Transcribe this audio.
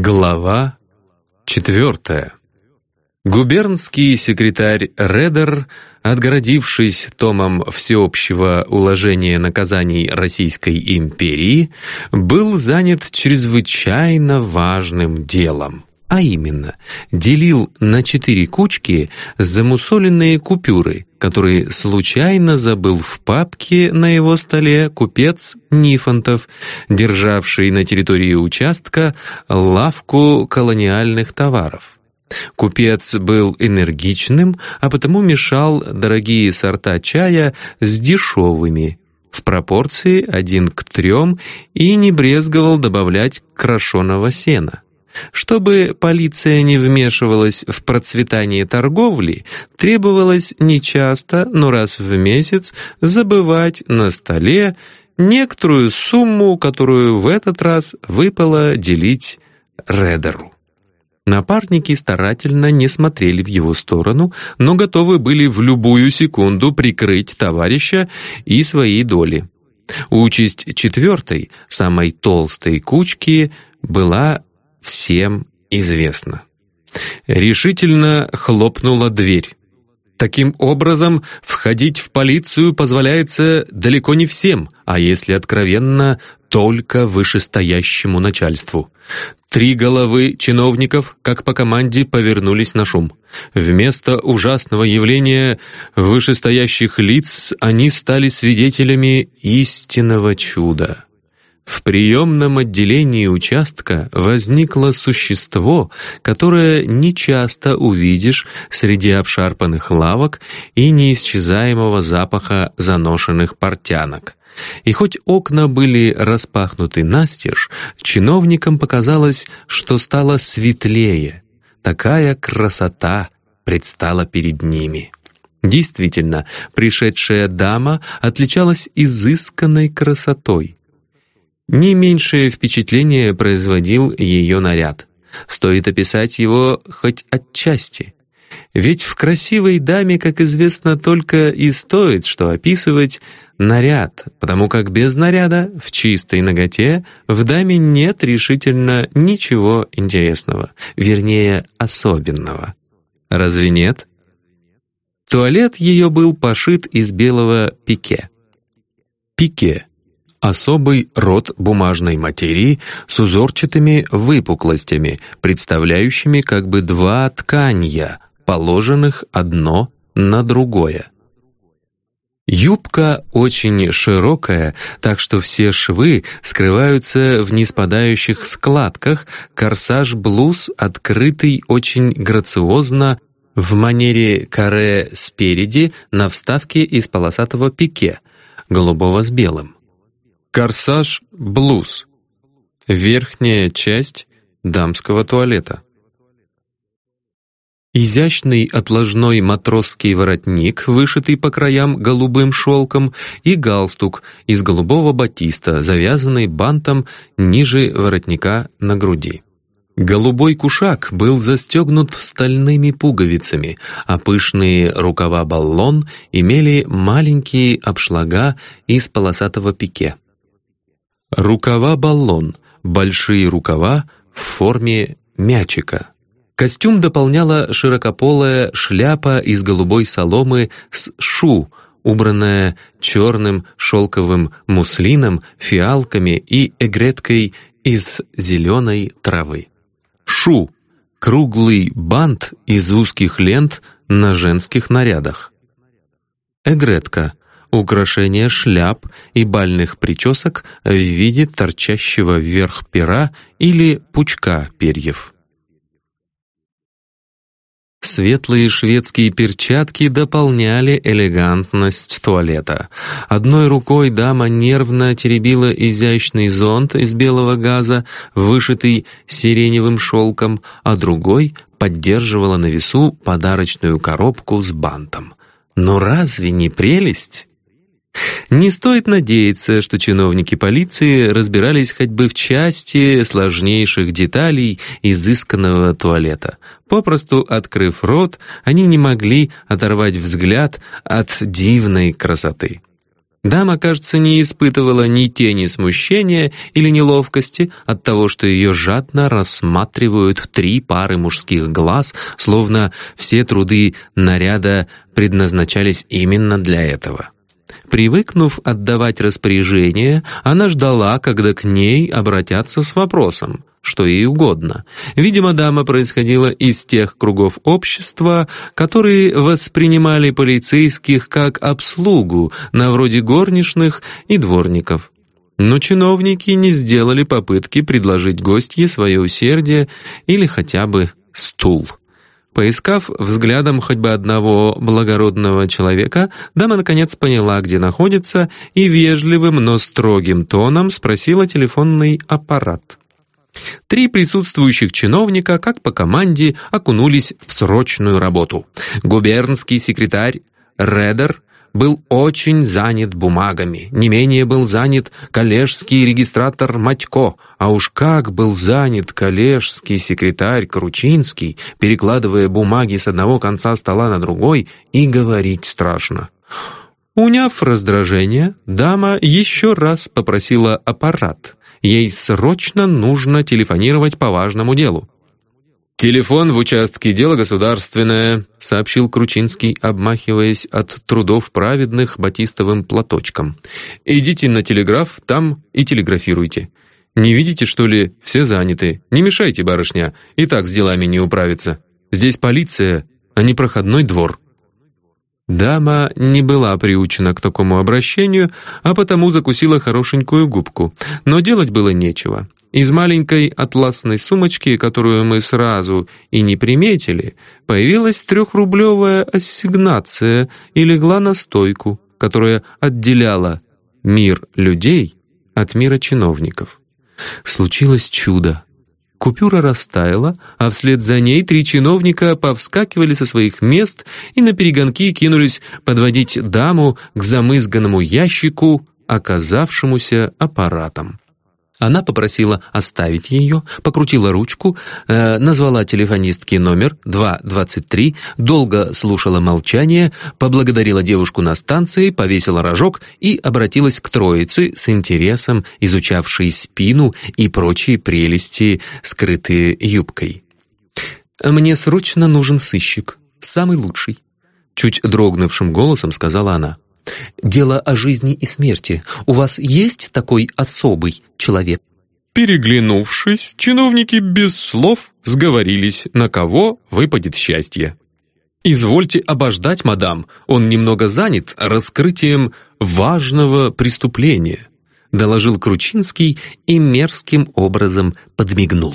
Глава четвертая. Губернский секретарь Редер, отгородившись томом всеобщего уложения наказаний Российской империи, был занят чрезвычайно важным делом а именно делил на четыре кучки замусоленные купюры, которые случайно забыл в папке на его столе купец Нифонтов, державший на территории участка лавку колониальных товаров. Купец был энергичным, а потому мешал дорогие сорта чая с дешевыми, в пропорции один к трем и не брезговал добавлять крашеного сена. Чтобы полиция не вмешивалась в процветание торговли, требовалось нечасто, но раз в месяц забывать на столе некоторую сумму, которую в этот раз выпало делить Редеру. Напарники старательно не смотрели в его сторону, но готовы были в любую секунду прикрыть товарища и свои доли. Участь четвертой, самой толстой кучки, была всем известно. Решительно хлопнула дверь. Таким образом, входить в полицию позволяется далеко не всем, а если откровенно, только вышестоящему начальству. Три головы чиновников, как по команде, повернулись на шум. Вместо ужасного явления вышестоящих лиц они стали свидетелями истинного чуда. В приемном отделении участка возникло существо, которое нечасто увидишь среди обшарпанных лавок и неисчезаемого запаха заношенных портянок. И хоть окна были распахнуты настежь, чиновникам показалось, что стало светлее. Такая красота предстала перед ними. Действительно, пришедшая дама отличалась изысканной красотой. Не меньшее впечатление производил ее наряд. Стоит описать его хоть отчасти. Ведь в красивой даме, как известно, только и стоит, что описывать наряд, потому как без наряда, в чистой ноготе, в даме нет решительно ничего интересного, вернее, особенного. Разве нет? Туалет ее был пошит из белого пике. Пике особый род бумажной материи с узорчатыми выпуклостями, представляющими как бы два тканья, положенных одно на другое. Юбка очень широкая, так что все швы скрываются в неспадающих складках, корсаж-блуз открытый очень грациозно в манере каре спереди на вставке из полосатого пике, голубого с белым. Корсаж блуз. Верхняя часть дамского туалета. Изящный отложной матросский воротник, вышитый по краям голубым шелком, и галстук из голубого батиста, завязанный бантом ниже воротника на груди. Голубой кушак был застегнут стальными пуговицами, а пышные рукава-баллон имели маленькие обшлага из полосатого пике. Рукава-баллон, большие рукава в форме мячика. Костюм дополняла широкополая шляпа из голубой соломы с шу, убранная черным шелковым муслином, фиалками и эгреткой из зеленой травы. Шу — круглый бант из узких лент на женских нарядах. Эгретка украшение шляп и бальных причесок в виде торчащего вверх пера или пучка перьев. Светлые шведские перчатки дополняли элегантность туалета. Одной рукой дама нервно теребила изящный зонт из белого газа, вышитый сиреневым шелком, а другой поддерживала на весу подарочную коробку с бантом. Но разве не прелесть? Не стоит надеяться, что чиновники полиции разбирались хоть бы в части сложнейших деталей изысканного туалета. Попросту открыв рот, они не могли оторвать взгляд от дивной красоты. Дама, кажется, не испытывала ни тени смущения или неловкости от того, что ее жадно рассматривают три пары мужских глаз, словно все труды наряда предназначались именно для этого. Привыкнув отдавать распоряжения, она ждала, когда к ней обратятся с вопросом что ей угодно. Видимо, дама происходила из тех кругов общества, которые воспринимали полицейских как обслугу, на вроде горничных и дворников. Но чиновники не сделали попытки предложить гостье свое усердие или хотя бы стул. Поискав взглядом хоть бы одного благородного человека, дама наконец поняла, где находится, и вежливым, но строгим тоном спросила телефонный аппарат. Три присутствующих чиновника, как по команде, окунулись в срочную работу. Губернский секретарь Редер был очень занят бумагами. Не менее был занят коллежский регистратор Матько, а уж как был занят коллежский секретарь Кручинский, перекладывая бумаги с одного конца стола на другой, и говорить страшно. Уняв раздражение, дама еще раз попросила аппарат. Ей срочно нужно телефонировать по важному делу. «Телефон в участке, дело государственное», — сообщил Кручинский, обмахиваясь от трудов праведных батистовым платочком. «Идите на телеграф, там и телеграфируйте. Не видите, что ли, все заняты? Не мешайте, барышня, и так с делами не управиться. Здесь полиция, а не проходной двор». Дама не была приучена к такому обращению, а потому закусила хорошенькую губку. Но делать было нечего. Из маленькой атласной сумочки, которую мы сразу и не приметили, появилась трехрублевая ассигнация и легла на стойку, которая отделяла мир людей от мира чиновников. Случилось чудо. Купюра растаяла, а вслед за ней три чиновника повскакивали со своих мест и на перегонки кинулись подводить даму к замызганному ящику, оказавшемуся аппаратом. Она попросила оставить ее, покрутила ручку, э, назвала телефонистке номер 223, долго слушала молчание, поблагодарила девушку на станции, повесила рожок и обратилась к троице с интересом, изучавшей спину и прочие прелести, скрытые юбкой. «Мне срочно нужен сыщик, самый лучший», чуть дрогнувшим голосом сказала она. Дело о жизни и смерти. У вас есть такой особый человек?» Переглянувшись, чиновники без слов сговорились, на кого выпадет счастье. «Извольте обождать, мадам, он немного занят раскрытием важного преступления», доложил Кручинский и мерзким образом подмигнул.